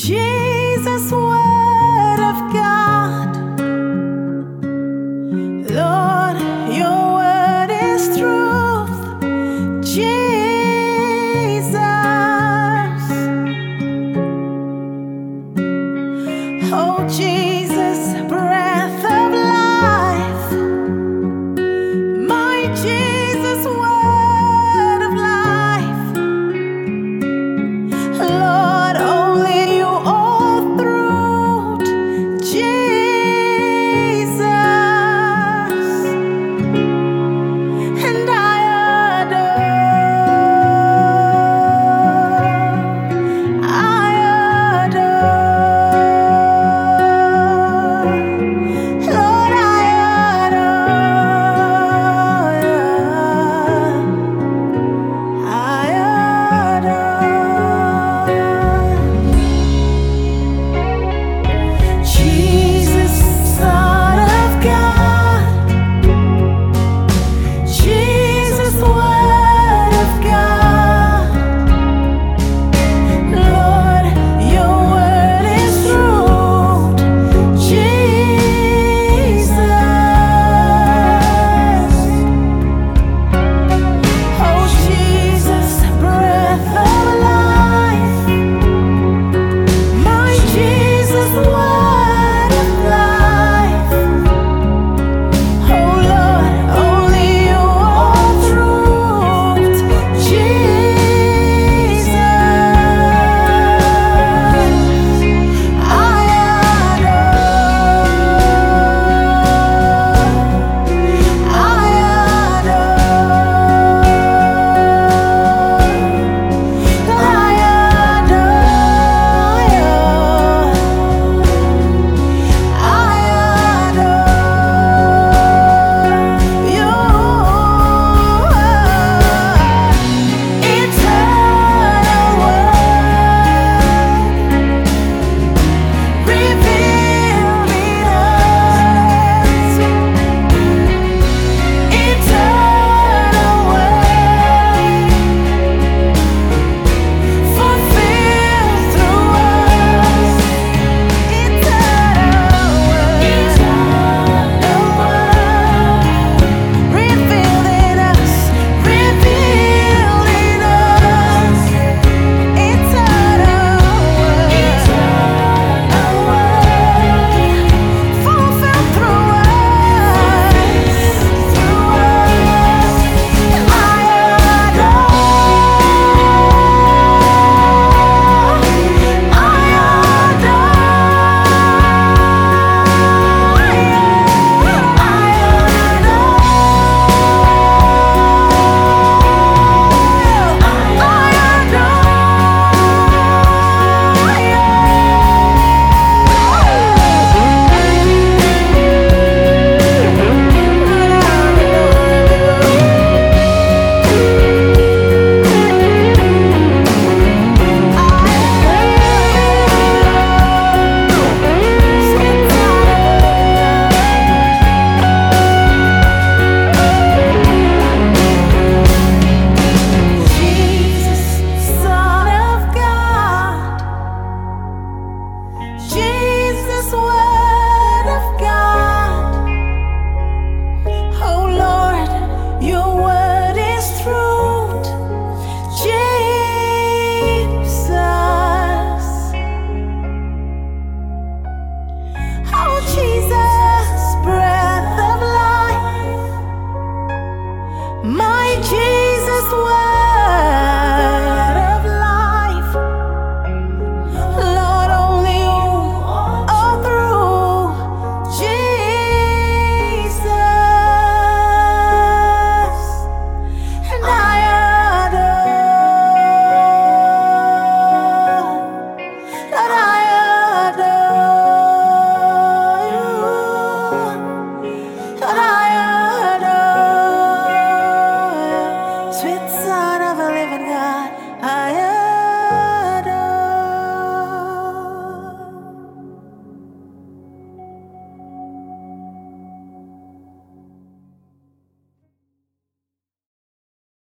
Jesus, Word of God. Lord, your word is truth. Jesus.